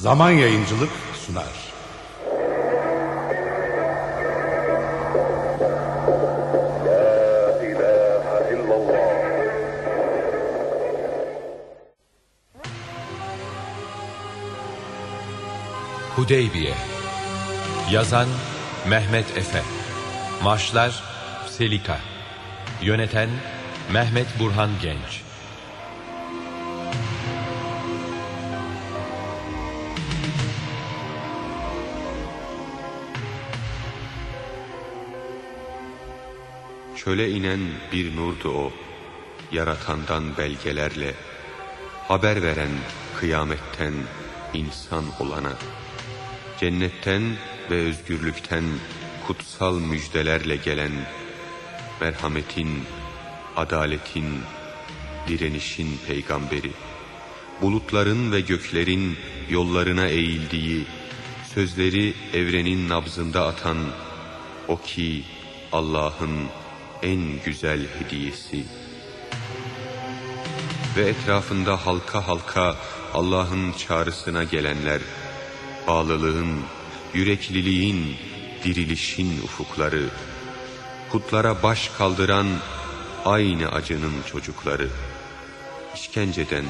Zaman Yayıncılık sunar. Hudeybiye. Yazan Mehmet Efe. Marşlar Selika. Yöneten Mehmet Burhan Genç Çöle inen bir nurdu o, yaratandan belgelerle, haber veren kıyametten insan olana, cennetten ve özgürlükten kutsal müjdelerle gelen, merhametin, adaletin, direnişin peygamberi, bulutların ve göklerin yollarına eğildiği, sözleri evrenin nabzında atan, o ki Allah'ın en güzel hediyesi. Ve etrafında halka halka Allah'ın çağrısına gelenler, bağlılığın, yürekliliğin, dirilişin ufukları, putlara baş kaldıran aynı acının çocukları, işkenceden,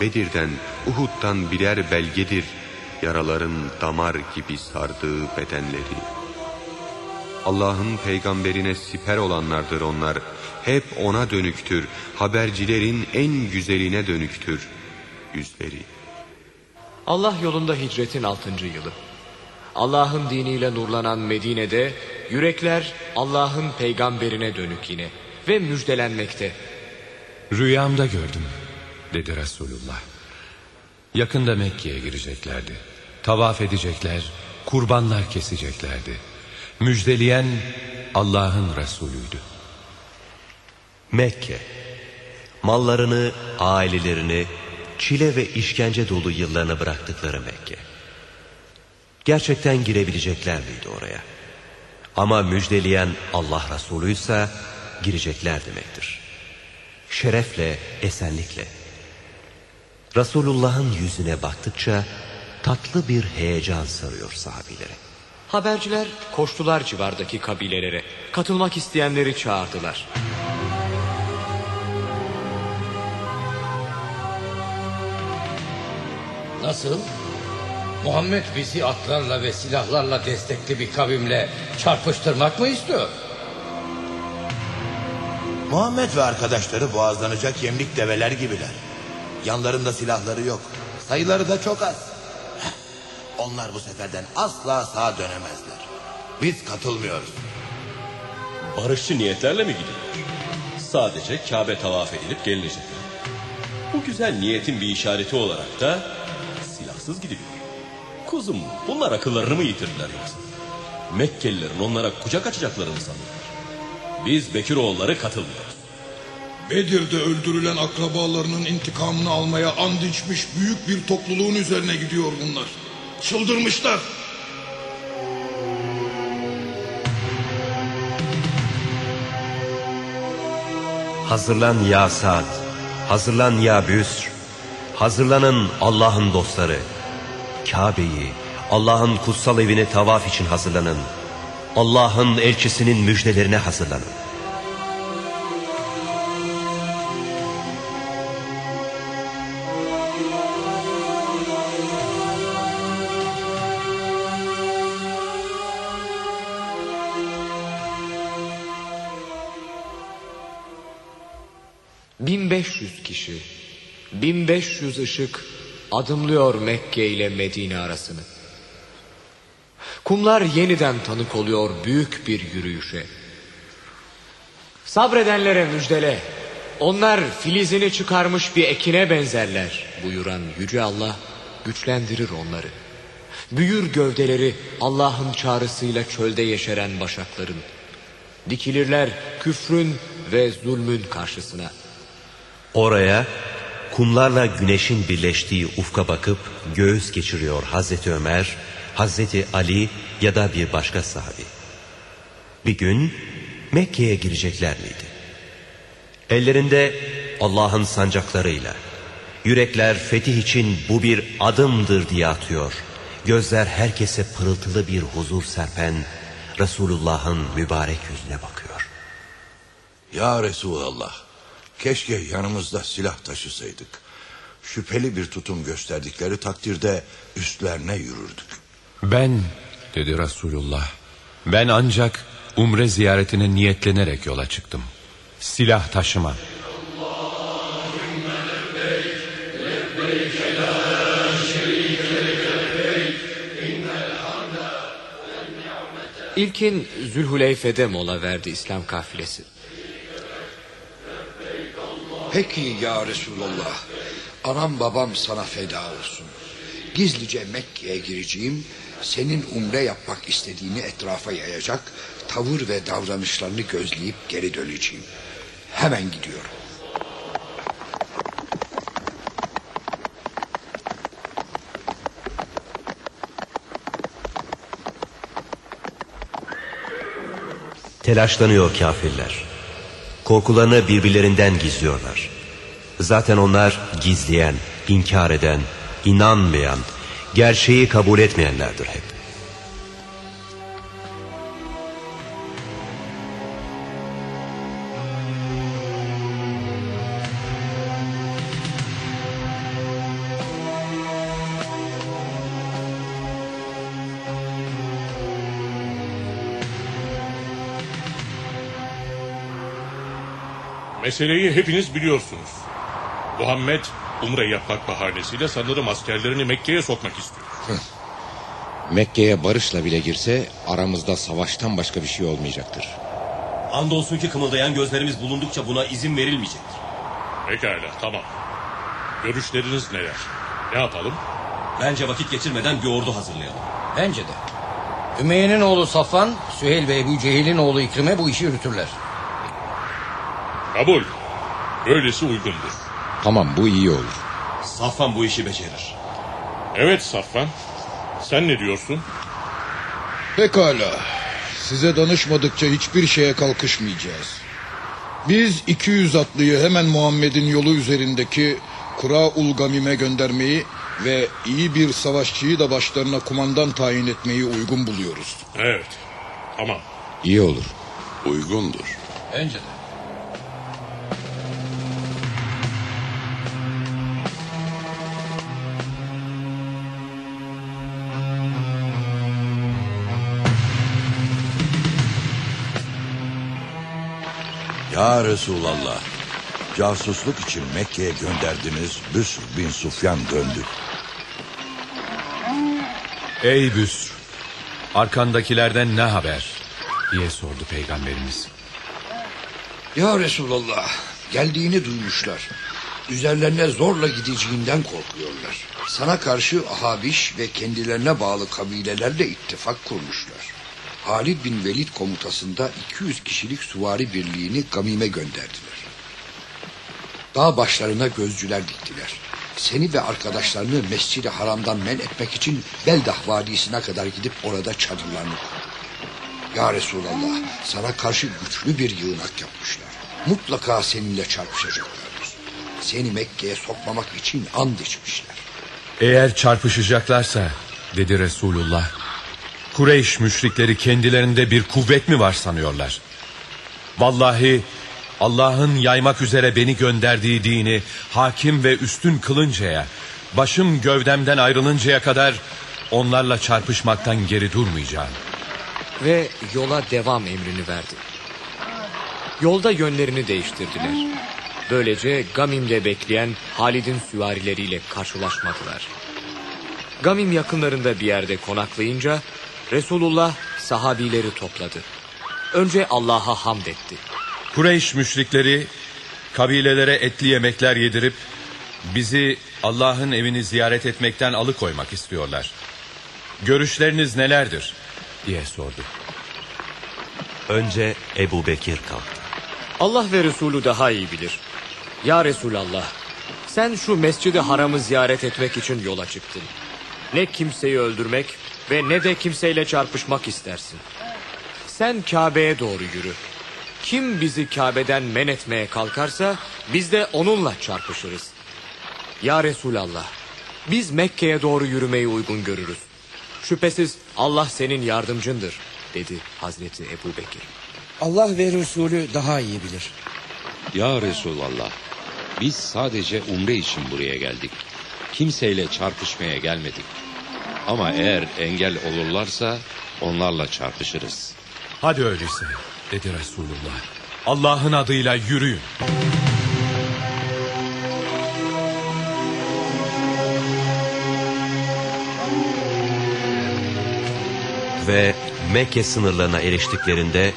Bedir'den, Uhud'dan birer belgedir, yaraların damar gibi sardığı bedenleri.'' Allah'ın peygamberine siper olanlardır onlar. Hep ona dönüktür. Habercilerin en güzeline dönüktür yüzleri. Allah yolunda hicretin altıncı yılı. Allah'ın diniyle nurlanan Medine'de yürekler Allah'ın peygamberine dönük yine ve müjdelenmekte. Rüyamda gördüm dedi Resulullah. Yakında Mekke'ye gireceklerdi. Tavaf edecekler, kurbanlar keseceklerdi. Müjdeleyen Allah'ın Resulüydü. Mekke Mallarını, ailelerini, çile ve işkence dolu yıllarını bıraktıkları Mekke. Gerçekten girebilecekler miydi oraya? Ama müjdeleyen Allah Resulü girecekler demektir. Şerefle, esenlikle. Resulullah'ın yüzüne baktıkça tatlı bir heyecan sarıyor sahabileri. Haberciler koştular civardaki kabilelere. Katılmak isteyenleri çağırdılar. Nasıl? Muhammed bizi atlarla ve silahlarla destekli bir kavimle çarpıştırmak mı istiyor? Muhammed ve arkadaşları boğazlanacak yemlik develer gibiler. Yanlarında silahları yok. Sayıları da çok az. Onlar bu seferden asla sağ dönemezler. Biz katılmıyoruz. Barışçı niyetlerle mi gidilir? Sadece Kabe tavaf edilip gelinecekler. Bu güzel niyetin bir işareti olarak da silahsız gidiliyor. Kuzum bunlar akıllarını mı yitirdiler yoksa? Mekkelilerin onlara kucak açacaklarını sanıyorlar. Biz Bekiroğulları katılmıyoruz. Bedir'de öldürülen akrabalarının intikamını almaya and içmiş büyük bir topluluğun üzerine gidiyor bunlar. Çıldırmışlar. Hazırlan ya Sad, hazırlan ya Büsr, hazırlanın Allah'ın dostları. Kabe'yi, Allah'ın kutsal evini tavaf için hazırlanın. Allah'ın elçisinin müjdelerine hazırlanın. 1500 ışık adımlıyor Mekke ile Medine arasını. Kumlar yeniden tanık oluyor büyük bir yürüyüşe. Sabredenlere müjdele. Onlar filizini çıkarmış bir ekine benzerler buyuran Yüce Allah güçlendirir onları. Büyür gövdeleri Allah'ın çağrısıyla çölde yeşeren başakların. Dikilirler küfrün ve zulmün karşısına. Oraya kumlarla güneşin birleştiği ufka bakıp göğüs geçiriyor Hazreti Ömer, Hazreti Ali ya da bir başka sahabi. Bir gün Mekke'ye girecekler miydi? Ellerinde Allah'ın sancaklarıyla, Yürekler fetih için bu bir adımdır diye atıyor. Gözler herkese pırıltılı bir huzur serpen Resulullah'ın mübarek yüzüne bakıyor. Ya Resulallah, keşke yanımızda silah taşısaydık. Şüpheli bir tutum gösterdikleri takdirde üstlerine yürürdük. Ben dedi Resulullah. Ben ancak umre ziyaretine niyetlenerek yola çıktım. Silah taşıma. İlkin Zülhuleyfe'de mola verdi İslam kafilesi. Peki ya Resulallah. Anam babam sana feda olsun. Gizlice Mekke'ye gireceğim. Senin umre yapmak istediğini etrafa yayacak. Tavır ve davranışlarını gözleyip geri döneceğim. Hemen gidiyorum. Telaşlanıyor kafirler. Korkularını birbirlerinden gizliyorlar. Zaten onlar gizleyen, inkar eden, inanmayan, gerçeği kabul etmeyenlerdir hep. Meseleyi hepiniz biliyorsunuz. Muhammed umre yapmak bahanesiyle sanırım askerlerini Mekke'ye sokmak istiyor. Mekke'ye barışla bile girse aramızda savaştan başka bir şey olmayacaktır. Andolsun ki kımıldayan gözlerimiz bulundukça buna izin verilmeyecektir. Pekala tamam. Görüşleriniz neler? Ne yapalım? Bence vakit geçirmeden bir ordu hazırlayalım. Bence de. Ümeyye'nin oğlu Safvan, Süheyl ve Ebu Cehil'in oğlu İkrim'e bu işi yürütürler. Kabul. Böylesi uygundur. Tamam bu iyi olur. Safvan bu işi becerir. Evet Safvan. Sen ne diyorsun? Pekala. Size danışmadıkça hiçbir şeye kalkışmayacağız. Biz 200 atlıyı hemen Muhammed'in yolu üzerindeki Kura-ul Gamim'e göndermeyi ve iyi bir savaşçıyı da başlarına kumandan tayin etmeyi uygun buluyoruz. Evet. Tamam. İyi olur. Uygundur. Bence de. Ya Resulallah, casusluk için Mekke'ye gönderdiğiniz Büsr bin Sufyan döndü. Ey Büsr. Arkandakilerden ne haber? diye sordu peygamberimiz. Ya Resulallah geldiğini duymuşlar. Üzerlerine zorla gideceğinden korkuyorlar. Sana karşı Ahabiş ve kendilerine bağlı kabilelerle ittifak kurmuşlar. Halid bin Velid komutasında 200 kişilik süvari birliğini Gamim'e gönderdiler. Dağ başlarına gözcüler diktiler. Seni ve arkadaşlarını Mescid-i Haram'dan men etmek için Beldah Vadisi'ne kadar gidip orada çadırlarını kurdu. Ya Resulallah sana karşı güçlü bir yığınak yapmışlar. Mutlaka seninle çarpışacaklardır. Seni Mekke'ye sokmamak için and içmişler. Eğer çarpışacaklarsa dedi Resulullah. Kureyş müşrikleri kendilerinde bir kuvvet mi var sanıyorlar? Vallahi Allah'ın yaymak üzere beni gönderdiği dini hakim ve üstün kılıncaya, başım gövdemden ayrılıncaya kadar onlarla çarpışmaktan geri durmayacağım. Ve yola devam emrini verdi. Yolda yönlerini değiştirdiler. Böylece Gamim'de bekleyen Halid'in süvarileriyle karşılaşmadılar. Gamim yakınlarında bir yerde konaklayınca Resulullah sahabileri topladı. Önce Allah'a hamd etti. Kureyş müşrikleri kabilelere etli yemekler yedirip bizi Allah'ın evini ziyaret etmekten alıkoymak istiyorlar. Görüşleriniz nelerdir? diye sordu. Önce Ebu Bekir kalktı. Allah ve Resulü daha iyi bilir. Ya Resulallah, sen şu mescidi haramı ziyaret etmek için yola çıktın. Ne kimseyi öldürmek ve ne de kimseyle çarpışmak istersin. Sen Kabe'ye doğru yürü. Kim bizi Kabe'den men etmeye kalkarsa biz de onunla çarpışırız. Ya Resulallah, biz Mekke'ye doğru yürümeyi uygun görürüz. Şüphesiz Allah senin yardımcındır, dedi Hazreti Ebu Bekir. Allah ve Resulü daha iyi bilir. Ya Resulallah, biz sadece umre için buraya geldik. Kimseyle çarpışmaya gelmedik. Ama eğer engel olurlarsa onlarla çarpışırız. Hadi öyleyse dedi Resulullah. Allah'ın adıyla yürüyün. Ve Mekke sınırlarına eriştiklerinde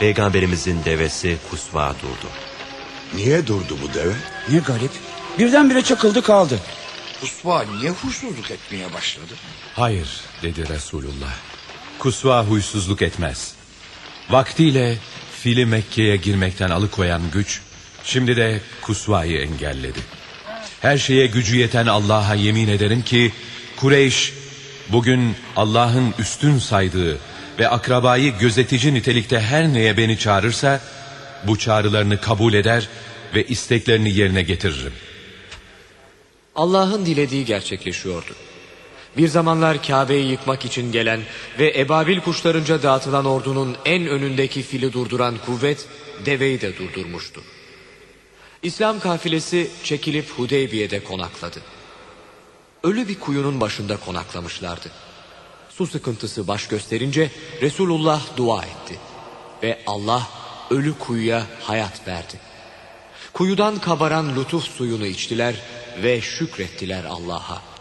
Peygamberimizin devesi Kusva durdu. Niye durdu bu deve? Ne garip. Birdenbire çakıldı kaldı. Kusva niye huysuzluk etmeye başladı? Hayır dedi Resulullah. Kusva huysuzluk etmez. Vaktiyle fili Mekke'ye girmekten alıkoyan güç şimdi de Kusva'yı engelledi. Her şeye gücü yeten Allah'a yemin ederim ki Kureyş bugün Allah'ın üstün saydığı ve akrabayı gözetici nitelikte her neye beni çağırırsa bu çağrılarını kabul eder ve isteklerini yerine getiririm. Allah'ın dilediği gerçekleşiyordu. Bir zamanlar Kabe'yi yıkmak için gelen ve ebabil kuşlarınca dağıtılan ordunun en önündeki fili durduran kuvvet deveyi de durdurmuştu. İslam kafilesi çekilip Hudeybiye'de konakladı. Ölü bir kuyunun başında konaklamışlardı. Su sıkıntısı baş gösterince Resulullah dua etti. Ve Allah ölü kuyuya hayat verdi. Kuyudan kabaran lütuf suyunu içtiler ve şükrettiler Allah'a.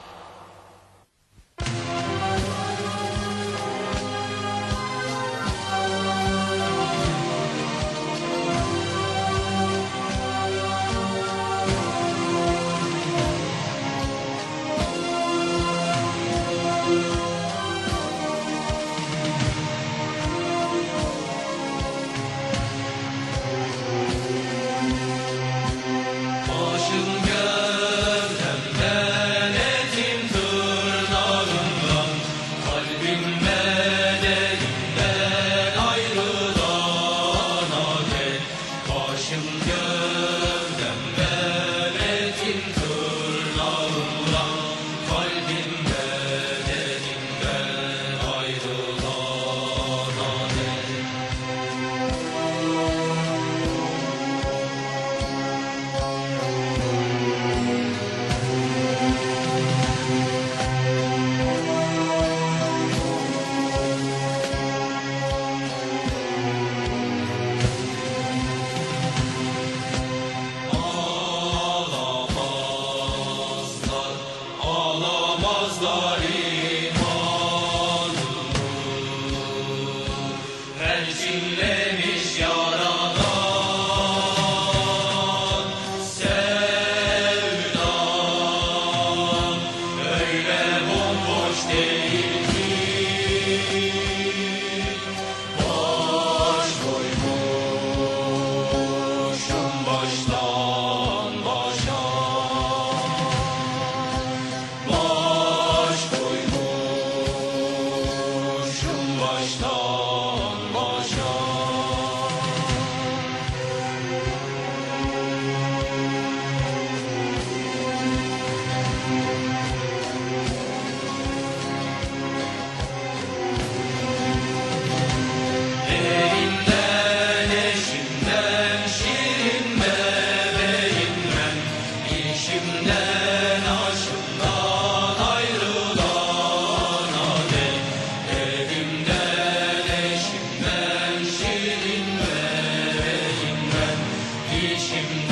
Ocean.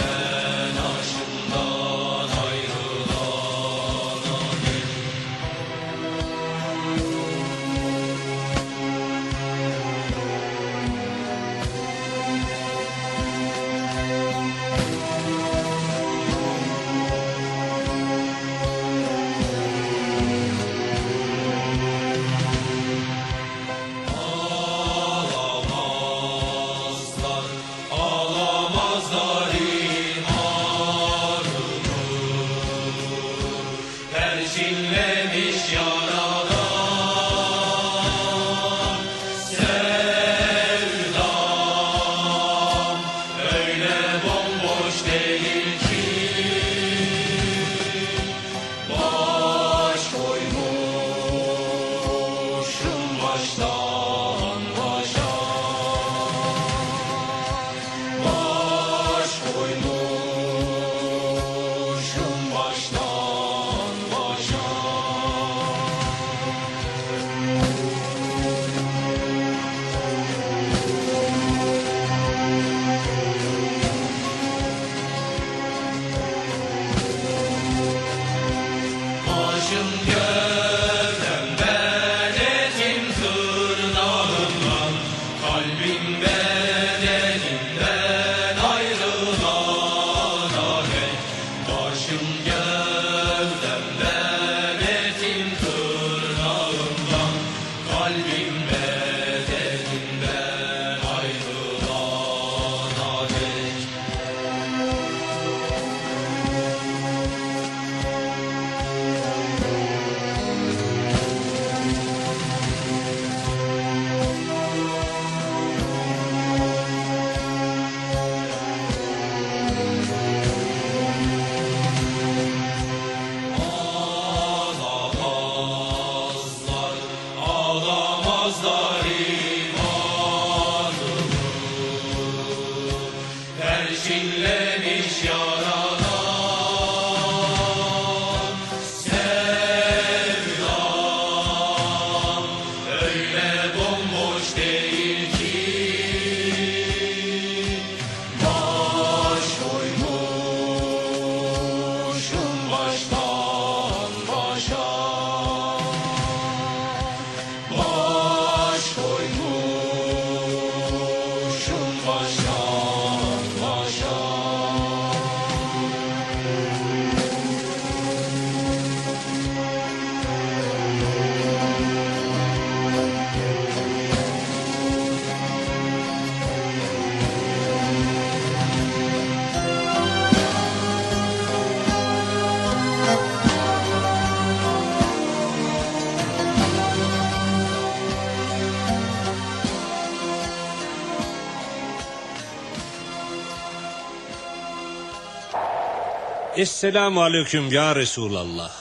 Esselamu aleyküm ya Resulallah.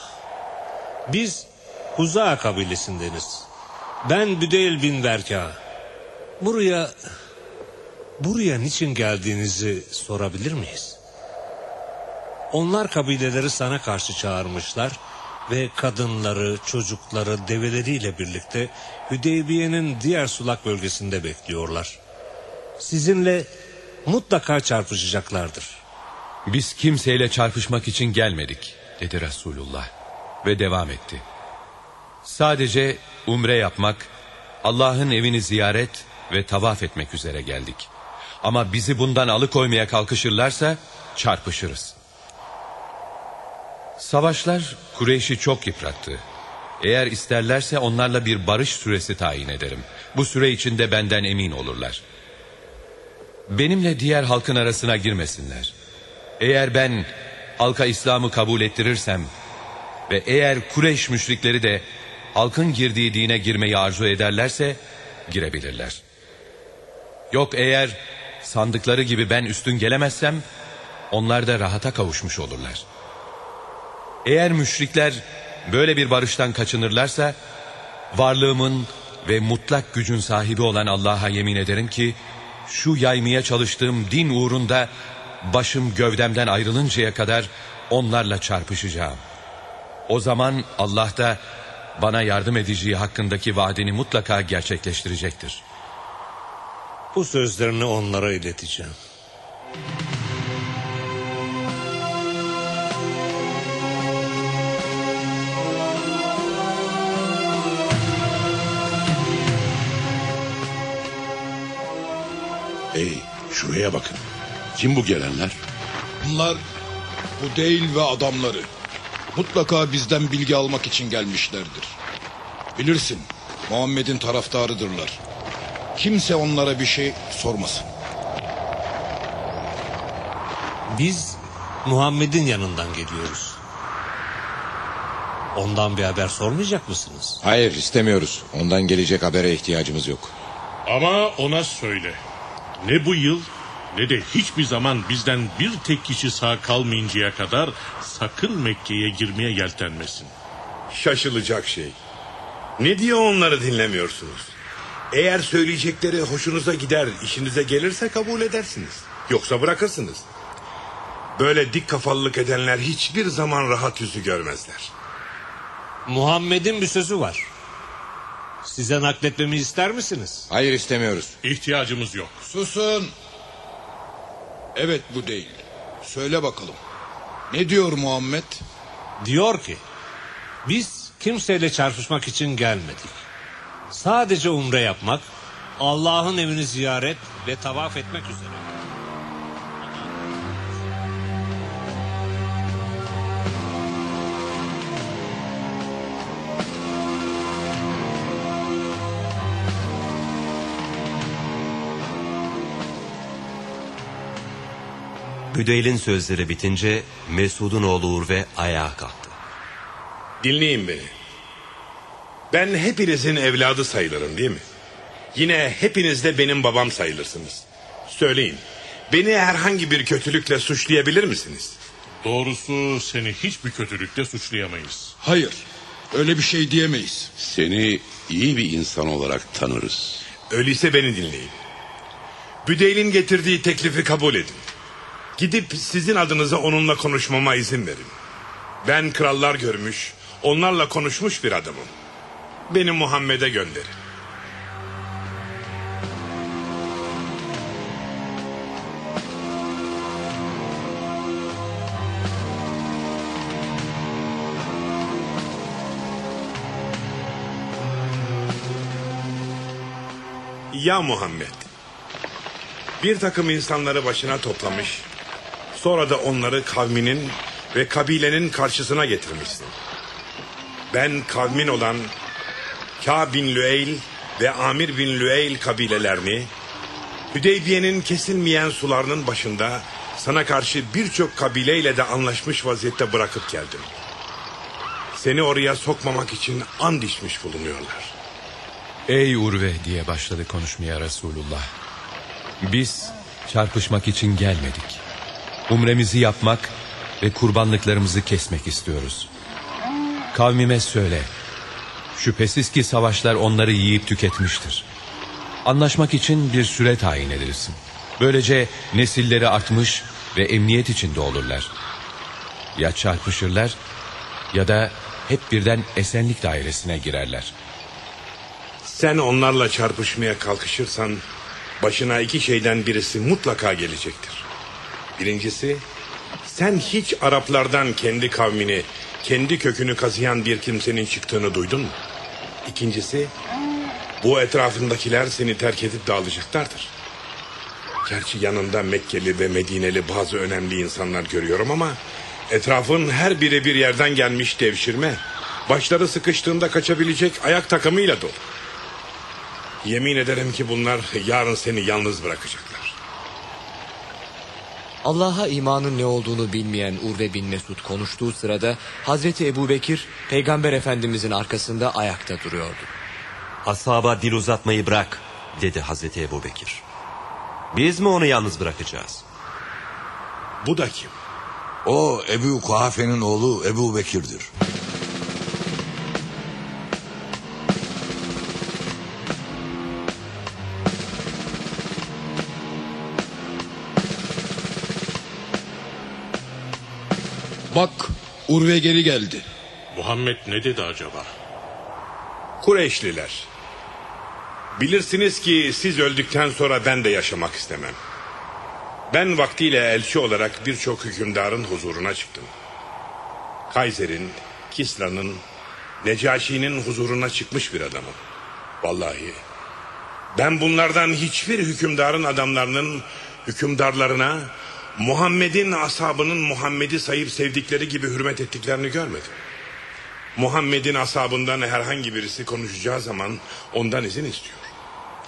Biz Huza kabilesindeniz. Ben Büdeyl bin Verka. Buraya buraya niçin geldiğinizi sorabilir miyiz? Onlar kabileleri sana karşı çağırmışlar ve kadınları, çocukları, develeriyle birlikte Hüdeybiye'nin diğer sulak bölgesinde bekliyorlar. Sizinle mutlaka çarpışacaklardır. Biz kimseyle çarpışmak için gelmedik dedi Resulullah ve devam etti. Sadece umre yapmak, Allah'ın evini ziyaret ve tavaf etmek üzere geldik. Ama bizi bundan alıkoymaya kalkışırlarsa çarpışırız. Savaşlar Kureyş'i çok yıprattı. Eğer isterlerse onlarla bir barış süresi tayin ederim. Bu süre içinde benden emin olurlar. Benimle diğer halkın arasına girmesinler. Eğer ben halka İslam'ı kabul ettirirsem ve eğer Kureyş müşrikleri de halkın girdiği dine girmeyi arzu ederlerse girebilirler. Yok eğer sandıkları gibi ben üstün gelemezsem onlar da rahata kavuşmuş olurlar. Eğer müşrikler böyle bir barıştan kaçınırlarsa varlığımın ve mutlak gücün sahibi olan Allah'a yemin ederim ki şu yaymaya çalıştığım din uğrunda başım gövdemden ayrılıncaya kadar onlarla çarpışacağım. O zaman Allah da bana yardım edeceği hakkındaki vaadini mutlaka gerçekleştirecektir. Bu sözlerini onlara ileteceğim. Hey şuraya bakın. Kim bu gelenler? Bunlar bu değil ve adamları. Mutlaka bizden bilgi almak için gelmişlerdir. Bilirsin Muhammed'in taraftarıdırlar. Kimse onlara bir şey sormasın. Biz Muhammed'in yanından geliyoruz. Ondan bir haber sormayacak mısınız? Hayır istemiyoruz. Ondan gelecek habere ihtiyacımız yok. Ama ona söyle. Ne bu yıl ne de hiçbir zaman bizden bir tek kişi sağ kalmayıncaya kadar sakın Mekke'ye girmeye yeltenmesin. Şaşılacak şey. Ne diye onları dinlemiyorsunuz? Eğer söyleyecekleri hoşunuza gider, işinize gelirse kabul edersiniz. Yoksa bırakırsınız. Böyle dik kafalılık edenler hiçbir zaman rahat yüzü görmezler. Muhammed'in bir sözü var. Size nakletmemi ister misiniz? Hayır istemiyoruz. İhtiyacımız yok. Susun. Evet bu değil. Söyle bakalım. Ne diyor Muhammed? Diyor ki biz kimseyle çarpışmak için gelmedik. Sadece umre yapmak, Allah'ın evini ziyaret ve tavaf etmek üzere. Büdeyl'in sözleri bitince Mesud'un oğlu Urve ayağa kalktı. Dinleyin beni. Ben hepinizin evladı sayılırım değil mi? Yine hepiniz de benim babam sayılırsınız. Söyleyin. Beni herhangi bir kötülükle suçlayabilir misiniz? Doğrusu seni hiçbir kötülükle suçlayamayız. Hayır. Öyle bir şey diyemeyiz. Seni iyi bir insan olarak tanırız. Öyleyse beni dinleyin. Büdeyl'in getirdiği teklifi kabul edin. Gidip sizin adınıza onunla konuşmama izin verin. Ben krallar görmüş, onlarla konuşmuş bir adamım. Beni Muhammed'e gönderin. Ya Muhammed, bir takım insanları başına toplamış, sonra da onları kavminin ve kabilenin karşısına getirmişsin. Ben kavmin olan Ka bin Lüeyl ve Amir bin Lüeyl kabilelerini, Hüdeybiye'nin kesilmeyen sularının başında sana karşı birçok kabileyle de anlaşmış vaziyette bırakıp geldim. Seni oraya sokmamak için and içmiş bulunuyorlar. Ey Urve diye başladı konuşmaya Resulullah. Biz çarpışmak için gelmedik. Umremizi yapmak ve kurbanlıklarımızı kesmek istiyoruz. Kavmime söyle. Şüphesiz ki savaşlar onları yiyip tüketmiştir. Anlaşmak için bir süre tayin edilsin. Böylece nesilleri artmış ve emniyet içinde olurlar. Ya çarpışırlar ya da hep birden esenlik dairesine girerler. Sen onlarla çarpışmaya kalkışırsan başına iki şeyden birisi mutlaka gelecektir. Birincisi sen hiç Araplardan kendi kavmini, kendi kökünü kazıyan bir kimsenin çıktığını duydun mu? İkincisi bu etrafındakiler seni terk edip dağılacaklardır. Gerçi yanında Mekkeli ve Medineli bazı önemli insanlar görüyorum ama etrafın her biri bir yerden gelmiş devşirme. Başları sıkıştığında kaçabilecek ayak takımıyla dolu. Yemin ederim ki bunlar yarın seni yalnız bırakacaklar. Allah'a imanın ne olduğunu bilmeyen Urve bin Mesud konuştuğu sırada Hazreti Ebubekir Peygamber Efendimizin arkasında ayakta duruyordu. Ashaba dil uzatmayı bırak dedi Hazreti Ebubekir. Biz mi onu yalnız bırakacağız? Bu da kim? O Ebu Kuhafe'nin oğlu Ebu Bekir'dir. Bak Urve geri geldi. Muhammed ne dedi acaba? Kureyşliler. Bilirsiniz ki siz öldükten sonra ben de yaşamak istemem. Ben vaktiyle elçi olarak birçok hükümdarın huzuruna çıktım. Kaiser'in, Kisra'nın, Necaşi'nin huzuruna çıkmış bir adamım. Vallahi ben bunlardan hiçbir hükümdarın adamlarının hükümdarlarına Muhammed'in ashabının Muhammed'i sayıp sevdikleri gibi hürmet ettiklerini görmedim. Muhammed'in ashabından herhangi birisi konuşacağı zaman ondan izin istiyor.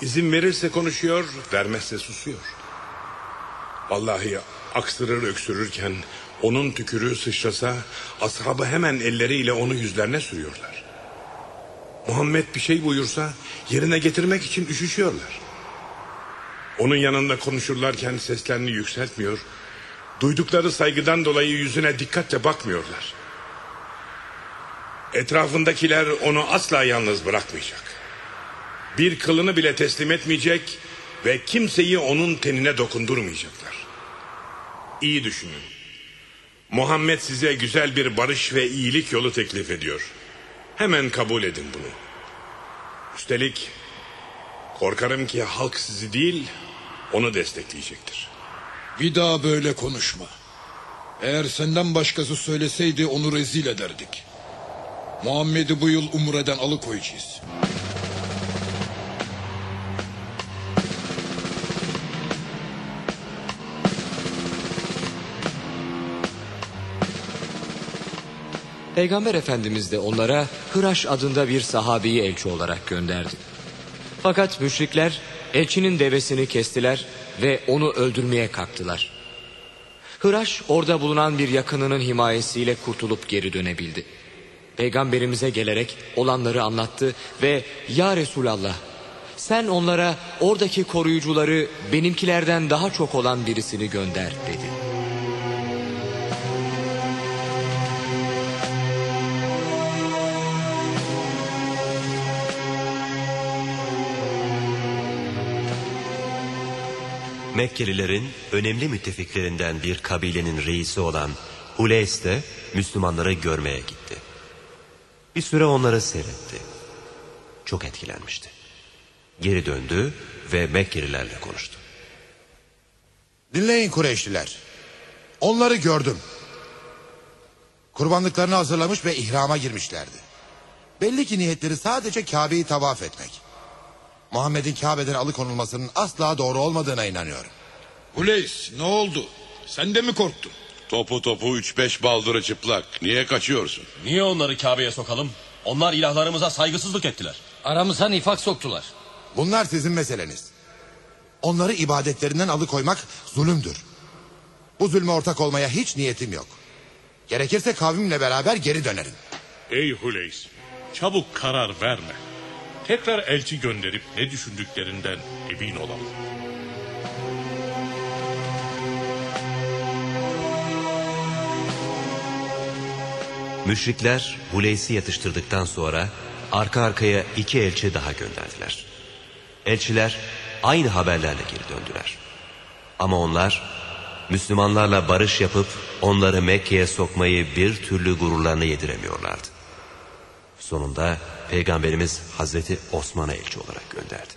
İzin verirse konuşuyor, vermezse susuyor. Vallahi aksırır öksürürken onun tükürüğü sıçrasa ashabı hemen elleriyle onu yüzlerine sürüyorlar. Muhammed bir şey buyursa yerine getirmek için üşüşüyorlar. Onun yanında konuşurlarken seslerini yükseltmiyor, duydukları saygıdan dolayı yüzüne dikkatle bakmıyorlar. Etrafındakiler onu asla yalnız bırakmayacak. Bir kılını bile teslim etmeyecek ve kimseyi onun tenine dokundurmayacaklar. İyi düşünün. Muhammed size güzel bir barış ve iyilik yolu teklif ediyor. Hemen kabul edin bunu. Üstelik korkarım ki halk sizi değil onu destekleyecektir. Bir daha böyle konuşma. Eğer senden başkası söyleseydi onu rezil ederdik. Muhammed'i bu yıl Umre'den alıkoyacağız. Peygamber Efendimiz de onlara Hıraş adında bir sahabeyi elçi olarak gönderdi. Fakat müşrikler elçinin devesini kestiler ve onu öldürmeye kalktılar. Hıraş orada bulunan bir yakınının himayesiyle kurtulup geri dönebildi. Peygamberimize gelerek olanları anlattı ve Ya Resulallah sen onlara oradaki koruyucuları benimkilerden daha çok olan birisini gönder dedi. Mekkelilerin önemli müttefiklerinden bir kabilenin reisi olan Huleys de Müslümanları görmeye gitti. Bir süre onları seyretti. Çok etkilenmişti. Geri döndü ve Mekkelilerle konuştu. Dinleyin Kureyşliler. Onları gördüm. Kurbanlıklarını hazırlamış ve ihrama girmişlerdi. Belli ki niyetleri sadece Kabe'yi tavaf etmek. Muhammed'in Kabe'den alıkonulmasının asla doğru olmadığına inanıyorum. Huleys ne oldu? Sen de mi korktun? Topu topu üç beş baldırı çıplak. Niye kaçıyorsun? Niye onları Kabe'ye sokalım? Onlar ilahlarımıza saygısızlık ettiler. Aramıza nifak soktular. Bunlar sizin meseleniz. Onları ibadetlerinden alıkoymak zulümdür. Bu zulme ortak olmaya hiç niyetim yok. Gerekirse kavimle beraber geri dönerim. Ey Huleys, çabuk karar verme. Tekrar elçi gönderip ne düşündüklerinden emin olalım. Müşrikler Huleys'i yatıştırdıktan sonra arka arkaya iki elçi daha gönderdiler. Elçiler aynı haberlerle geri döndüler. Ama onlar Müslümanlarla barış yapıp onları Mekke'ye sokmayı bir türlü gururlarına yediremiyorlardı. Sonunda Peygamberimiz Hazreti Osman'a elçi olarak gönderdi.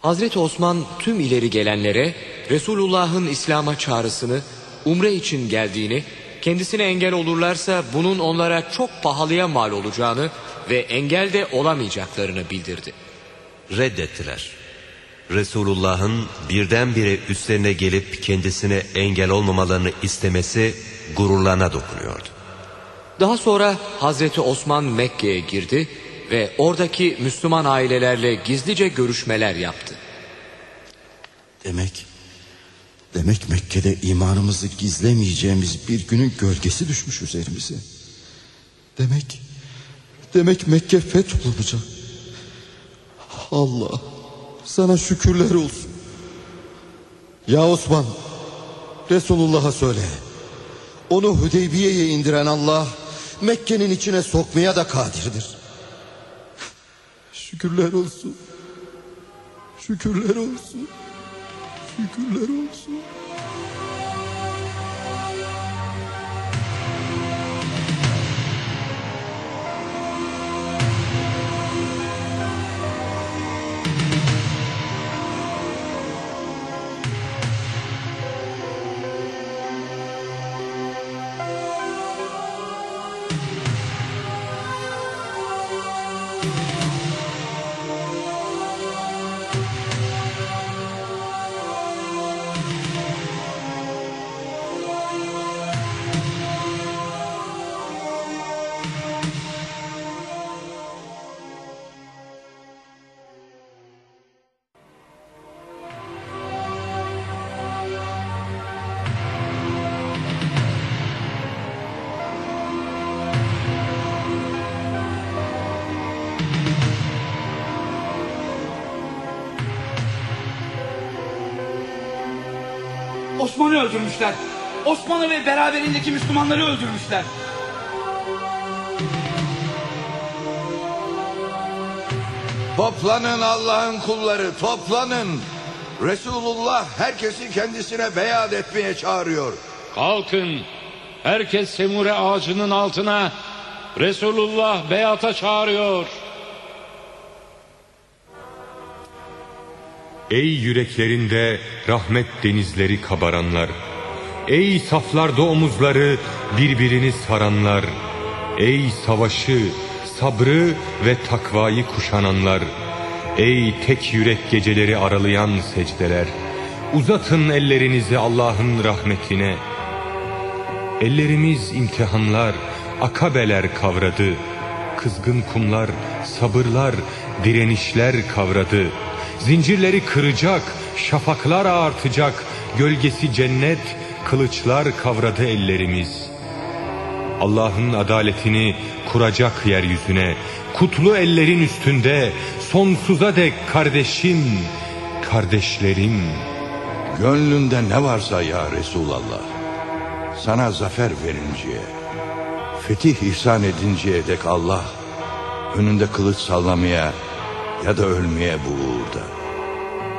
Hazreti Osman tüm ileri gelenlere Resulullah'ın İslam'a çağrısını, umre için geldiğini, kendisine engel olurlarsa bunun onlara çok pahalıya mal olacağını ve engel de olamayacaklarını bildirdi. Reddettiler. Resulullah'ın birdenbire üstlerine gelip kendisine engel olmamalarını istemesi gururlarına dokunuyordu. Daha sonra Hazreti Osman Mekke'ye girdi ve oradaki Müslüman ailelerle gizlice görüşmeler yaptı. Demek, demek Mekke'de imanımızı gizlemeyeceğimiz bir günün gölgesi düşmüş üzerimize. Demek, demek Mekke fetholunacak. Allah, sana şükürler olsun. Ya Osman, Resulullah'a söyle. Onu Hüdeybiye'ye indiren Allah, Mekke'nin içine sokmaya da kadirdir. Şükürler olsun. Şükürler olsun. Şükürler olsun. Öldürmüşler. Osman'ı ve beraberindeki Müslümanları öldürmüşler. Toplanın Allah'ın kulları toplanın. Resulullah herkesi kendisine beyat etmeye çağırıyor. Kalkın. Herkes semure ağacının altına Resulullah beyata çağırıyor. Ey yüreklerinde rahmet denizleri kabaranlar. Ey saflarda omuzları birbirini saranlar. Ey savaşı, sabrı ve takvayı kuşananlar. Ey tek yürek geceleri aralayan secdeler. Uzatın ellerinizi Allah'ın rahmetine. Ellerimiz imtihanlar, akabeler kavradı. Kızgın kumlar, sabırlar, direnişler kavradı. Zincirleri kıracak, şafaklar artacak, gölgesi cennet, kılıçlar kavradı ellerimiz. Allah'ın adaletini kuracak yeryüzüne, kutlu ellerin üstünde, sonsuza dek kardeşim, kardeşlerim. Gönlünde ne varsa ya Resulallah, sana zafer verinceye, fetih ihsan edinceye dek Allah, önünde kılıç sallamaya ya da ölmeye bu uğurda.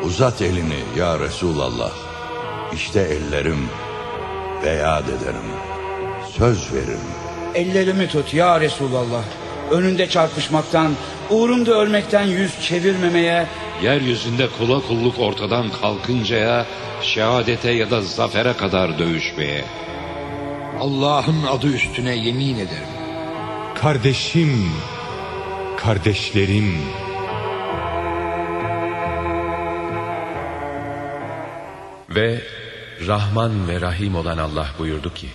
Uzat elini ya Resulallah, işte ellerim, beyat ederim, söz veririm. Ellerimi tut ya Resulallah. Önünde çarpışmaktan, uğrumda ölmekten yüz çevirmemeye, Yeryüzünde kula kulluk ortadan kalkıncaya, şehadete ya da zafere kadar dövüşmeye. Allah'ın adı üstüne yemin ederim. Kardeşim, kardeşlerim. Ve Rahman ve Rahim olan Allah buyurdu ki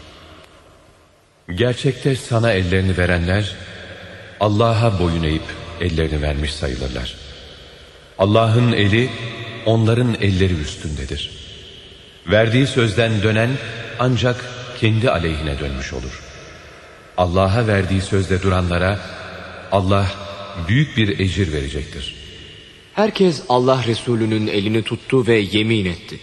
Gerçekte sana ellerini verenler Allah'a boyun eğip ellerini vermiş sayılırlar. Allah'ın eli onların elleri üstündedir. Verdiği sözden dönen ancak kendi aleyhine dönmüş olur. Allah'a verdiği sözde duranlara Allah büyük bir ecir verecektir. Herkes Allah Resulü'nün elini tuttu ve yemin etti.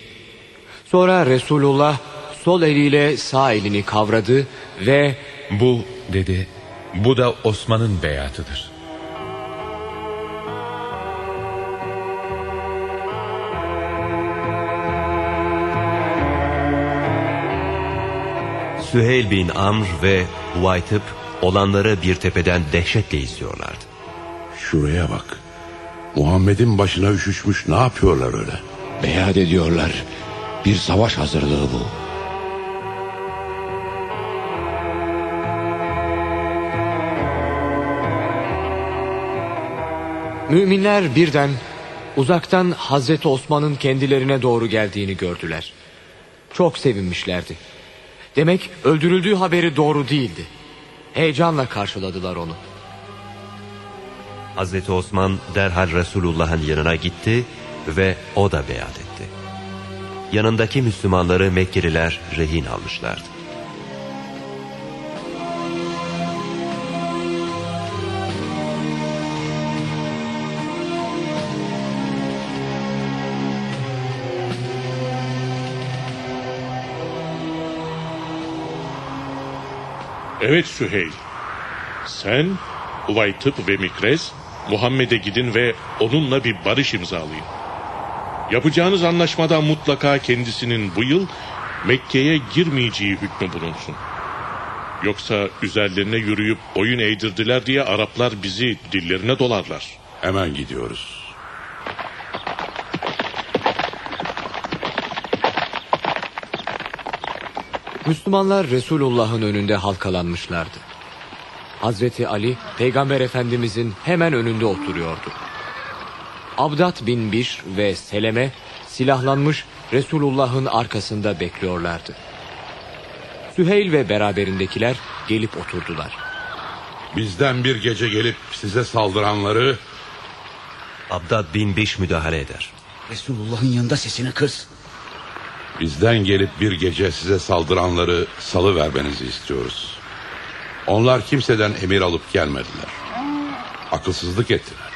Sonra Resulullah sol eliyle sağ elini kavradı ve Bu dedi, bu da Osman'ın beyatıdır. Süheyl bin Amr ve Huaytıp olanları bir tepeden dehşetle izliyorlardı. Şuraya bak. Muhammed'in başına üşüşmüş ne yapıyorlar öyle? Beyat ediyorlar. Bir savaş hazırlığı bu. müminler birden uzaktan Hazreti Osman'ın kendilerine doğru geldiğini gördüler. Çok sevinmişlerdi. Demek öldürüldüğü haberi doğru değildi. Heyecanla karşıladılar onu. Hazreti Osman derhal Resulullah'ın yanına gitti ve o da beyat etti. Yanındaki Müslümanları Mekkeliler rehin almışlardı. Evet Süheyl. Sen, Uvaytıp ve Mikrez Muhammed'e gidin ve onunla bir barış imzalayın. Yapacağınız anlaşmada mutlaka kendisinin bu yıl Mekke'ye girmeyeceği hükmü bulunsun. Yoksa üzerlerine yürüyüp oyun eğdirdiler diye Araplar bizi dillerine dolarlar. Hemen gidiyoruz. Müslümanlar Resulullah'ın önünde halkalanmışlardı. Hazreti Ali Peygamber Efendimizin hemen önünde oturuyordu. Abdat bin Bişr ve Seleme silahlanmış Resulullah'ın arkasında bekliyorlardı. Süheyl ve beraberindekiler gelip oturdular. Bizden bir gece gelip size saldıranları... Abdad bin Biş müdahale eder. Resulullah'ın yanında sesini kız. Bizden gelip bir gece size saldıranları salı vermenizi istiyoruz. Onlar kimseden emir alıp gelmediler. Akılsızlık ettiler.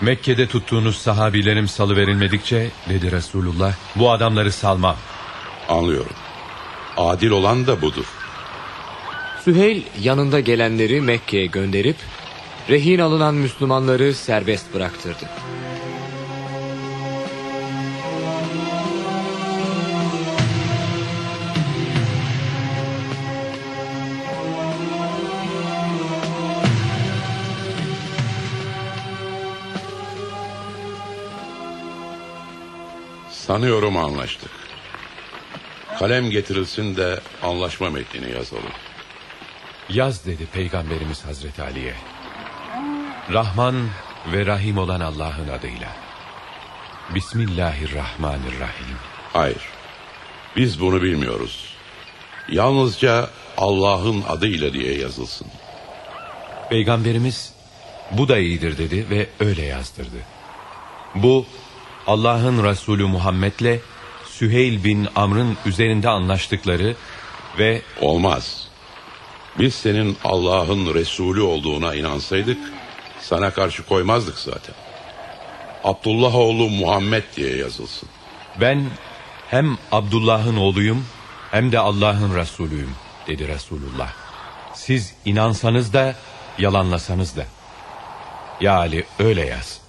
Mekke'de tuttuğunuz sahabilerim salı verilmedikçe dedi Resulullah bu adamları salmam. Anlıyorum. Adil olan da budur. Süheyl yanında gelenleri Mekke'ye gönderip rehin alınan Müslümanları serbest bıraktırdı. Sanıyorum anlaştık. Kalem getirilsin de anlaşma metnini yazalım. Yaz dedi Peygamberimiz Hazreti Ali'ye. Rahman ve Rahim olan Allah'ın adıyla. Bismillahirrahmanirrahim. Hayır. Biz bunu bilmiyoruz. Yalnızca Allah'ın adıyla diye yazılsın. Peygamberimiz bu da iyidir dedi ve öyle yazdırdı. Bu Allah'ın Resulü Muhammed'le Süheyl bin Amr'ın üzerinde anlaştıkları ve Olmaz. Biz senin Allah'ın Resulü olduğuna inansaydık sana karşı koymazdık zaten. Abdullah oğlu Muhammed diye yazılsın. ben hem Abdullah'ın oğluyum hem de Allah'ın Resulüyüm dedi Resulullah. Siz inansanız da yalanlasanız da. Ya Ali öyle yaz.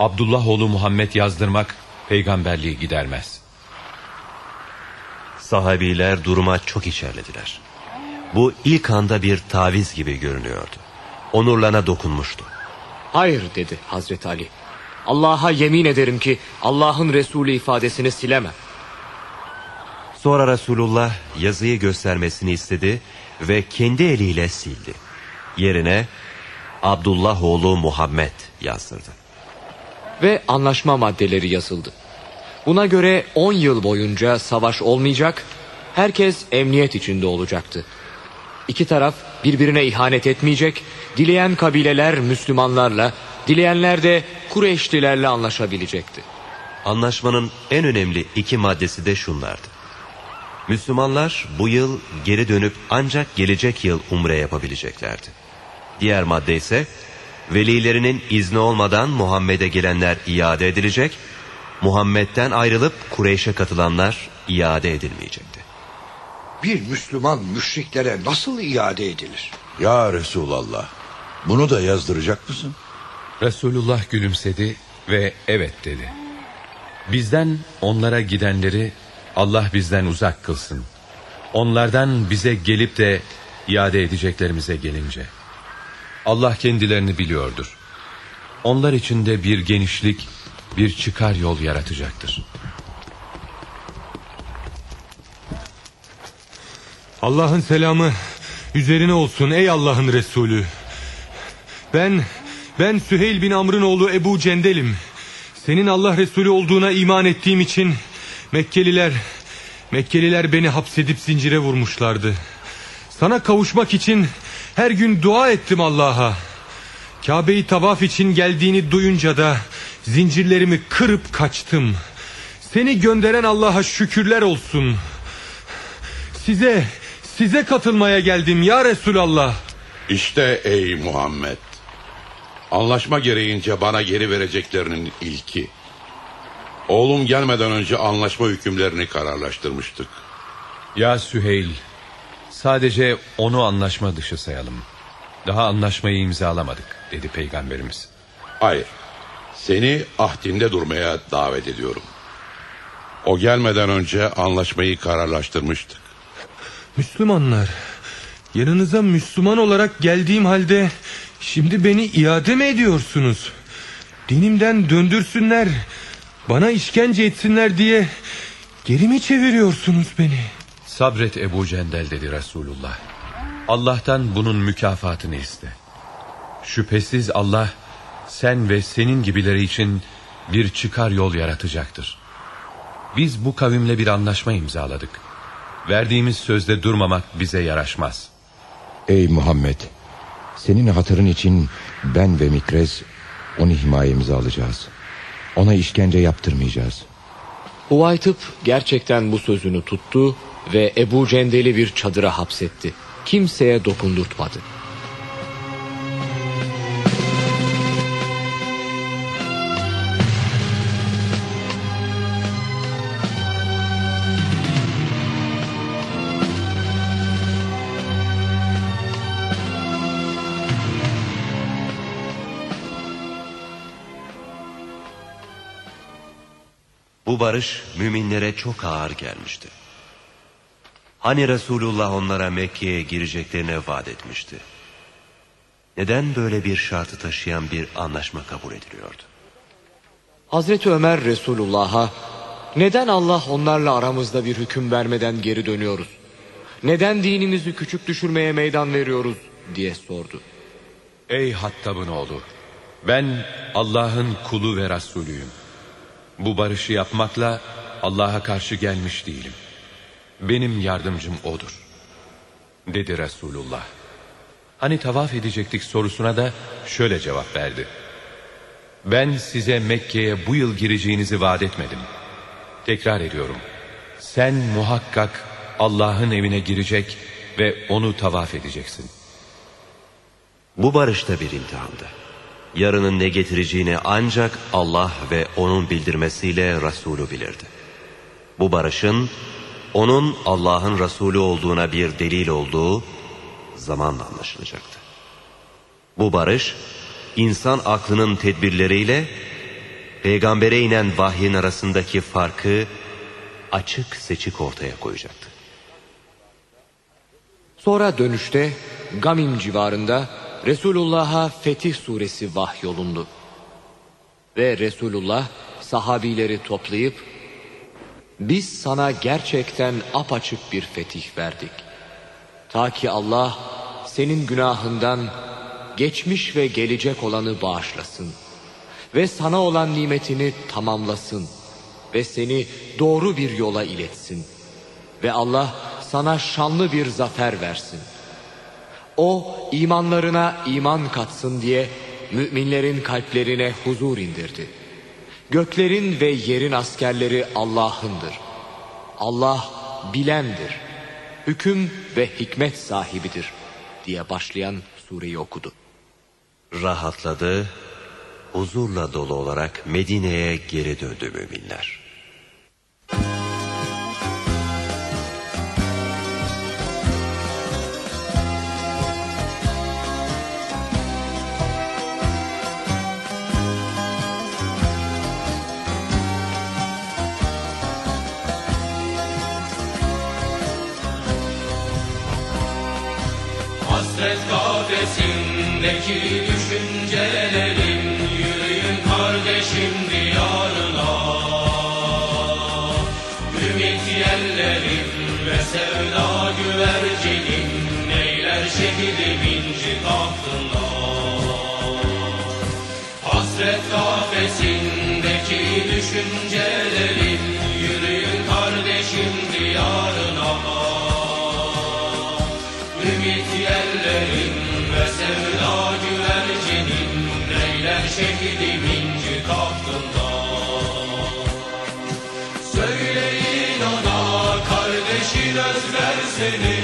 Abdullah oğlu Muhammed yazdırmak peygamberliği gidermez. Sahabiler duruma çok içerlediler. Bu ilk anda bir taviz gibi görünüyordu. Onurlarına dokunmuştu. Hayır dedi Hazreti Ali. Allah'a yemin ederim ki Allah'ın Resulü ifadesini silemem. Sonra Resulullah yazıyı göstermesini istedi ve kendi eliyle sildi. Yerine Abdullah oğlu Muhammed yazdırdı. Ve anlaşma maddeleri yazıldı. Buna göre 10 yıl boyunca savaş olmayacak, herkes emniyet içinde olacaktı. İki taraf birbirine ihanet etmeyecek, dileyen kabileler Müslümanlarla, dileyenler de Kureyşlilerle anlaşabilecekti. Anlaşmanın en önemli iki maddesi de şunlardı. Müslümanlar bu yıl geri dönüp ancak gelecek yıl umre yapabileceklerdi. Diğer madde ise velilerinin izni olmadan Muhammed'e gelenler iade edilecek, Muhammed'den ayrılıp Kureyş'e katılanlar iade edilmeyecekti. Bir Müslüman müşriklere nasıl iade edilir? Ya Resulallah bunu da yazdıracak mısın? Resulullah gülümsedi ve evet dedi. Bizden onlara gidenleri Allah bizden uzak kılsın. Onlardan bize gelip de iade edeceklerimize gelince. Allah kendilerini biliyordur. Onlar için de bir genişlik, bir çıkar yol yaratacaktır. Allah'ın selamı üzerine olsun ey Allah'ın Resulü. Ben ben Süheyl bin Amr'ın oğlu Ebu Cendel'im. Senin Allah Resulü olduğuna iman ettiğim için Mekkeliler Mekkeliler beni hapsedip zincire vurmuşlardı. Sana kavuşmak için her gün dua ettim Allah'a. Kabe'yi tavaf için geldiğini duyunca da zincirlerimi kırıp kaçtım. Seni gönderen Allah'a şükürler olsun. Size, size katılmaya geldim ya Resulallah. İşte ey Muhammed. Anlaşma gereğince bana geri vereceklerinin ilki. Oğlum gelmeden önce anlaşma hükümlerini kararlaştırmıştık. Ya Süheyl, sadece onu anlaşma dışı sayalım. Daha anlaşmayı imzalamadık dedi peygamberimiz. Hayır. Seni ahdinde durmaya davet ediyorum. O gelmeden önce anlaşmayı kararlaştırmıştık. Müslümanlar, yanınıza Müslüman olarak geldiğim halde şimdi beni iade mi ediyorsunuz? Dinimden döndürsünler, bana işkence etsinler diye geri mi çeviriyorsunuz beni? Sabret Ebu Cendel dedi Resulullah. Allah'tan bunun mükafatını iste. Şüphesiz Allah sen ve senin gibileri için bir çıkar yol yaratacaktır. Biz bu kavimle bir anlaşma imzaladık. Verdiğimiz sözde durmamak bize yaraşmaz. Ey Muhammed! Senin hatırın için ben ve Mikrez onu himayemize alacağız. Ona işkence yaptırmayacağız. Huvaytıp gerçekten bu sözünü tuttu ve Ebu Cendel'i bir çadıra hapsetti. Kimseye dokundurtmadı. Bu barış müminlere çok ağır gelmişti. Hani Resulullah onlara Mekke'ye gireceklerine vaat etmişti. Neden böyle bir şartı taşıyan bir anlaşma kabul ediliyordu? Hazreti Ömer Resulullah'a neden Allah onlarla aramızda bir hüküm vermeden geri dönüyoruz? Neden dinimizi küçük düşürmeye meydan veriyoruz diye sordu. Ey Hattab'ın oğlu! Ben Allah'ın kulu ve Resulüyüm. Bu barışı yapmakla Allah'a karşı gelmiş değilim. Benim yardımcım O'dur. Dedi Resulullah. Hani tavaf edecektik sorusuna da şöyle cevap verdi. Ben size Mekke'ye bu yıl gireceğinizi vaat etmedim. Tekrar ediyorum. Sen muhakkak Allah'ın evine girecek ve onu tavaf edeceksin. Bu barış da bir imtihandı. Yarının ne getireceğini ancak Allah ve onun bildirmesiyle Resulü bilirdi. Bu barışın onun Allah'ın Resulü olduğuna bir delil olduğu zamanla anlaşılacaktı. Bu barış insan aklının tedbirleriyle peygambere inen vahyin arasındaki farkı açık seçik ortaya koyacaktı. Sonra dönüşte Gamim civarında Resulullah'a Fetih suresi vahyolundu. Ve Resulullah sahabileri toplayıp biz sana gerçekten apaçık bir fetih verdik. Ta ki Allah senin günahından geçmiş ve gelecek olanı bağışlasın. Ve sana olan nimetini tamamlasın. Ve seni doğru bir yola iletsin. Ve Allah sana şanlı bir zafer versin. O imanlarına iman katsın diye müminlerin kalplerine huzur indirdi. Göklerin ve yerin askerleri Allah'ındır. Allah bilendir. Hüküm ve hikmet sahibidir diye başlayan sureyi okudu. Rahatladı, huzurla dolu olarak Medine'ye geri döndü müminler. Hasret kafesindeki düşüncelerim Yürüyün kardeşim diyarına. Ümit yerlerim ve sevda Neyler şehidim inci tahtına Hasret kafesindeki düşüncelerim Yürüyün kardeşim diyarına. Ümit yerlerim sevda güvercinim Neyler şehidim inci tahtında Söyleyin ona kardeşin özler seni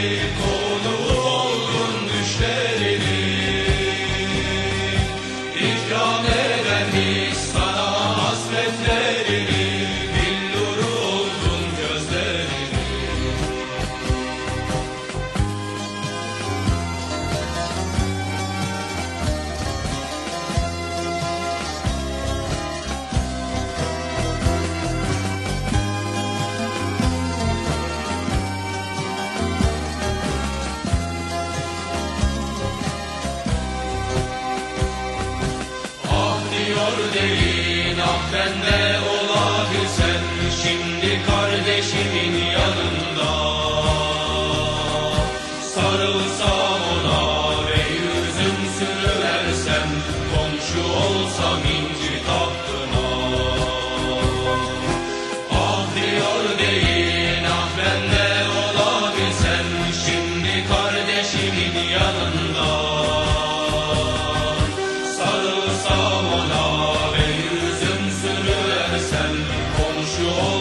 주옵소서.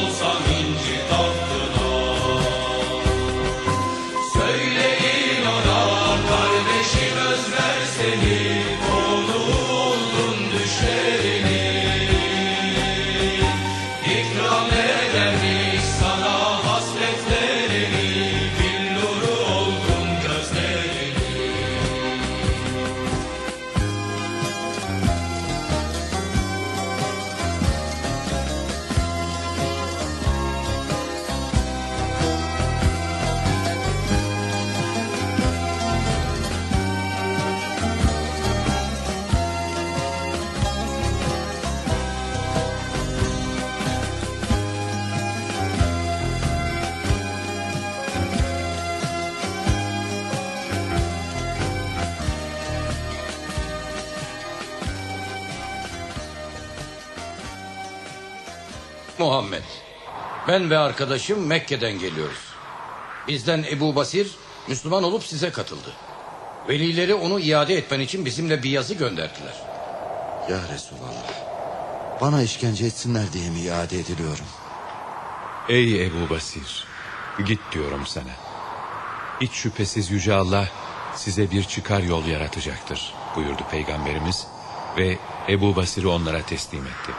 Ben ve arkadaşım Mekke'den geliyoruz. Bizden Ebu Basir Müslüman olup size katıldı. Velileri onu iade etmen için bizimle bir yazı gönderdiler. Ya Resulallah. Bana işkence etsinler diye mi iade ediliyorum? Ey Ebu Basir, git diyorum sana. Hiç şüphesiz Yüce Allah size bir çıkar yol yaratacaktır buyurdu Peygamberimiz ve Ebu Basir'i onlara teslim etti.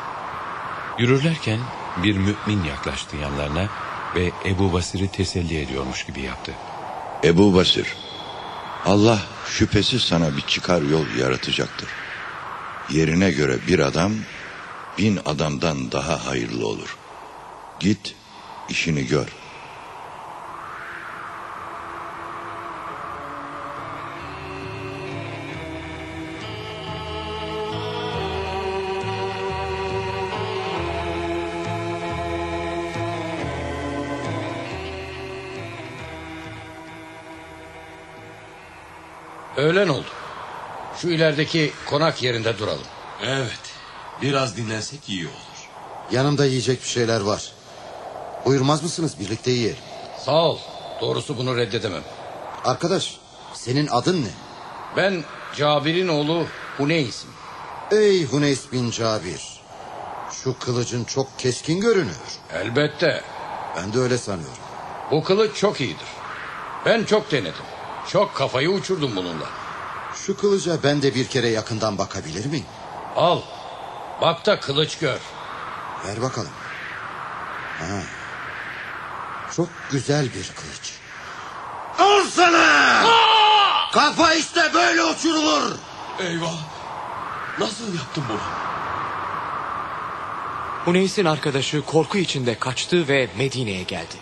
Yürürlerken bir mümin yaklaştı yanlarına ve Ebu Basir'i teselli ediyormuş gibi yaptı. Ebu Basir, Allah şüphesiz sana bir çıkar yol yaratacaktır. Yerine göre bir adam bin adamdan daha hayırlı olur. Git işini gör. Öğlen oldu. Şu ilerideki konak yerinde duralım. Evet. Biraz dinlensek iyi olur. Yanımda yiyecek bir şeyler var. Buyurmaz mısınız birlikte yiyelim. Sağ ol. Doğrusu bunu reddedemem. Arkadaş senin adın ne? Ben Cabir'in oğlu Huneys'im. Ey Huneys bin Cabir. Şu kılıcın çok keskin görünüyor. Elbette. Ben de öyle sanıyorum. Bu kılıç çok iyidir. Ben çok denedim. Çok kafayı uçurdum bununla. Şu kılıca ben de bir kere yakından bakabilir miyim? Al. Bak da kılıç gör. Ver bakalım. Ha. Çok güzel bir kılıç. Al sana! Kafa işte böyle uçurulur. Eyvah. Nasıl yaptın bunu? Huneys'in arkadaşı korku içinde kaçtı ve Medine'ye geldi.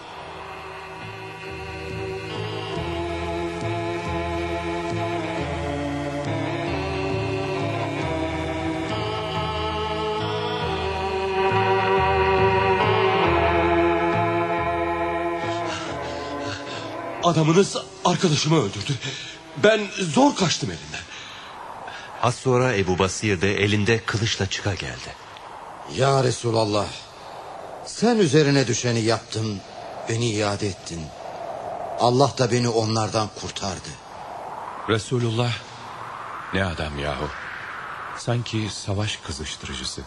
Adamınız arkadaşımı öldürdü. Ben zor kaçtım elinden. Az sonra Ebu Basir de elinde kılıçla çıka geldi. Ya Resulallah. Sen üzerine düşeni yaptın. Beni iade ettin. Allah da beni onlardan kurtardı. Resulullah ne adam yahu. Sanki savaş kızıştırıcısı.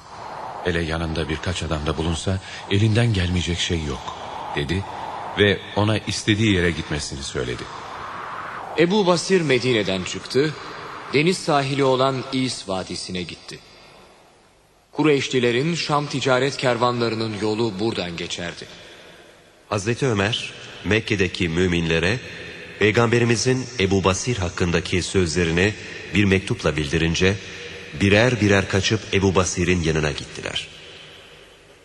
Hele yanında birkaç adam da bulunsa elinden gelmeyecek şey yok dedi ve ona istediği yere gitmesini söyledi. Ebu Basir Medine'den çıktı, deniz sahili olan İs Vadisi'ne gitti. Kureyşlilerin Şam ticaret kervanlarının yolu buradan geçerdi. Hazreti Ömer Mekke'deki müminlere Peygamberimizin Ebu Basir hakkındaki sözlerini bir mektupla bildirince birer birer kaçıp Ebu Basir'in yanına gittiler.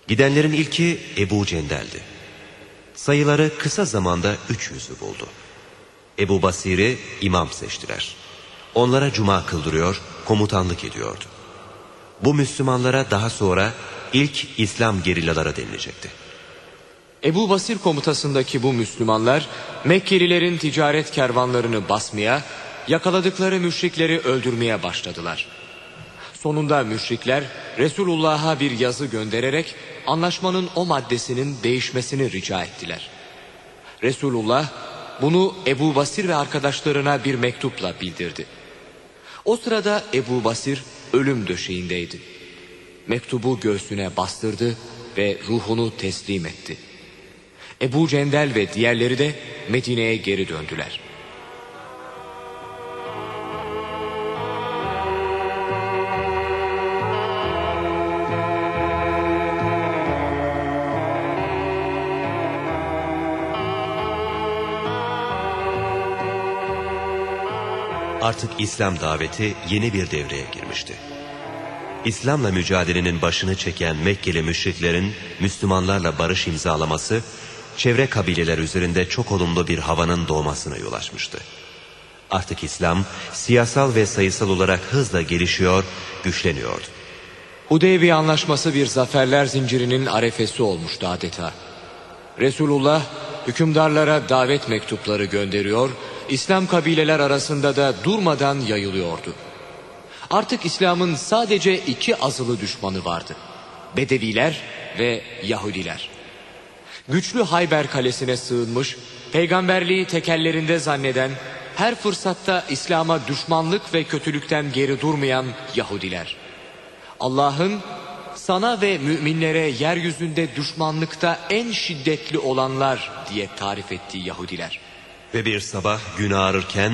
Gidenlerin ilki Ebu Cendel'di. Sayıları kısa zamanda 300'ü buldu. Ebu Basir'i imam seçtiler. Onlara cuma kıldırıyor, komutanlık ediyordu. Bu Müslümanlara daha sonra ilk İslam gerillaları denilecekti. Ebu Basir komutasındaki bu Müslümanlar Mekkelilerin ticaret kervanlarını basmaya, yakaladıkları müşrikleri öldürmeye başladılar. Sonunda müşrikler Resulullah'a bir yazı göndererek anlaşmanın o maddesinin değişmesini rica ettiler. Resulullah bunu Ebu Basir ve arkadaşlarına bir mektupla bildirdi. O sırada Ebu Basir ölüm döşeğindeydi. Mektubu göğsüne bastırdı ve ruhunu teslim etti. Ebu Cendel ve diğerleri de Medine'ye geri döndüler. Artık İslam daveti yeni bir devreye girmişti. İslam'la mücadelenin başını çeken Mekkeli müşriklerin Müslümanlarla barış imzalaması, çevre kabileler üzerinde çok olumlu bir havanın doğmasına yol açmıştı. Artık İslam siyasal ve sayısal olarak hızla gelişiyor, güçleniyordu. Hudeybiye anlaşması bir zaferler zincirinin arefesi olmuştu adeta. Resulullah hükümdarlara davet mektupları gönderiyor, İslam kabileler arasında da durmadan yayılıyordu. Artık İslam'ın sadece iki azılı düşmanı vardı. Bedeviler ve Yahudiler. Güçlü Hayber Kalesi'ne sığınmış, peygamberliği tekellerinde zanneden, her fırsatta İslam'a düşmanlık ve kötülükten geri durmayan Yahudiler. Allah'ın sana ve müminlere yeryüzünde düşmanlıkta en şiddetli olanlar diye tarif ettiği Yahudiler. Ve bir sabah gün ağarırken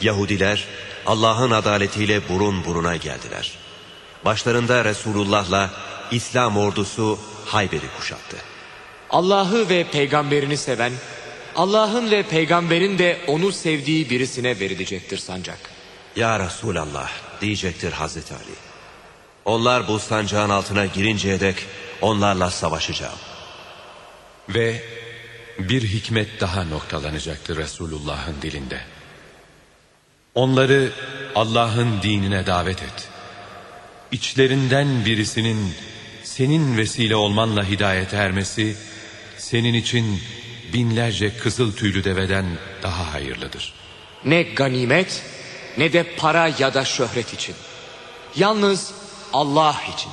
Yahudiler Allah'ın adaletiyle burun buruna geldiler. Başlarında Resulullah'la İslam ordusu Hayber'i kuşattı. Allah'ı ve peygamberini seven, Allah'ın ve peygamberin de onu sevdiği birisine verilecektir sancak. Ya Resulallah diyecektir Hazreti Ali. Onlar bu sancağın altına girinceye dek onlarla savaşacağım. Ve bir hikmet daha noktalanacaktır Resulullah'ın dilinde. Onları Allah'ın dinine davet et. İçlerinden birisinin senin vesile olmanla hidayete ermesi, senin için binlerce kızıl tüylü deveden daha hayırlıdır. Ne ganimet ne de para ya da şöhret için. Yalnız Allah için.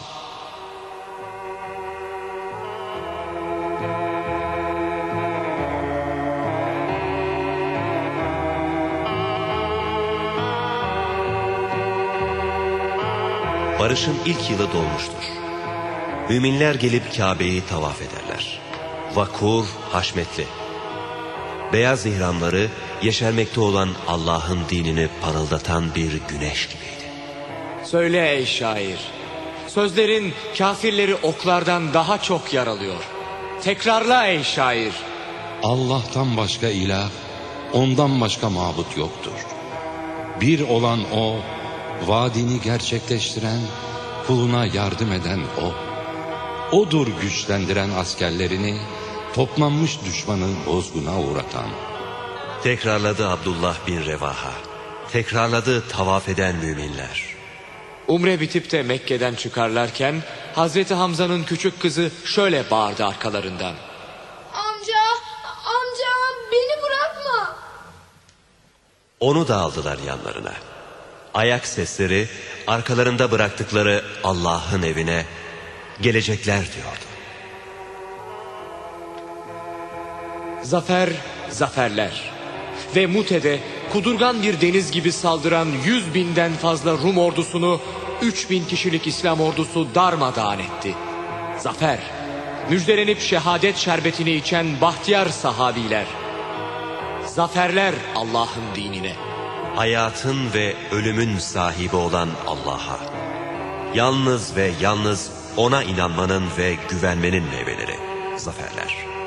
Barış'ın ilk yılı dolmuştur. Müminler gelip Kabe'yi tavaf ederler. Vakur, haşmetli. Beyaz ihramları yeşermekte olan Allah'ın dinini parıldatan bir güneş gibiydi. Söyle ey şair. Sözlerin kafirleri oklardan daha çok yaralıyor. Tekrarla ey şair. Allah'tan başka ilah, ondan başka mabut yoktur. Bir olan o, vaadini gerçekleştiren, kuluna yardım eden o. Odur güçlendiren askerlerini, toplanmış düşmanı bozguna uğratan. Tekrarladı Abdullah bin Revaha. Tekrarladı tavaf eden müminler. Umre bitip de Mekke'den çıkarlarken Hazreti Hamza'nın küçük kızı şöyle bağırdı arkalarından. Amca, amca beni bırakma. Onu da aldılar yanlarına. Ayak sesleri arkalarında bıraktıkları Allah'ın evine gelecekler diyordu. Zafer, zaferler. Ve Mute'de kudurgan bir deniz gibi saldıran yüz binden fazla Rum ordusunu üç bin kişilik İslam ordusu darmadağın etti. Zafer, müjdelenip şehadet şerbetini içen bahtiyar sahabiler. Zaferler Allah'ın dinine. Hayatın ve ölümün sahibi olan Allah'a. Yalnız ve yalnız ona inanmanın ve güvenmenin meyveleri. Zaferler.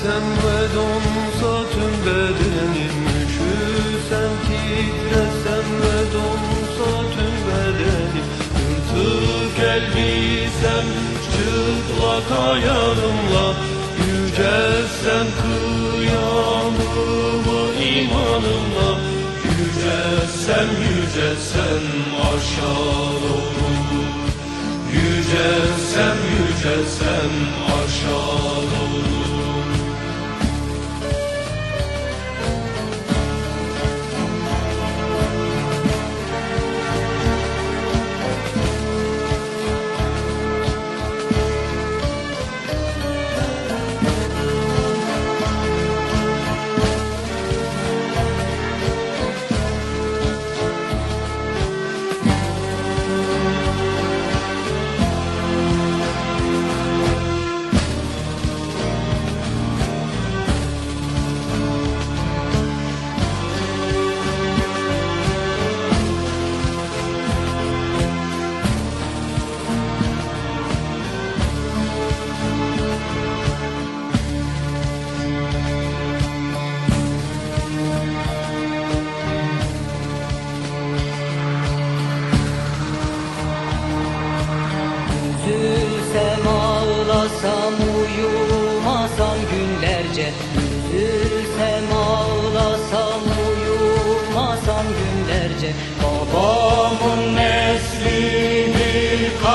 Titresen ve donsa tüm bedenim Üşüsem titresen ve donsa tüm bedenim Yırtık elbisem çıplak ayağımla Yücelsen kıyamımı imanımla Yücelsem yücelsem aşağı doğru Yücelsem yücelsem aşağı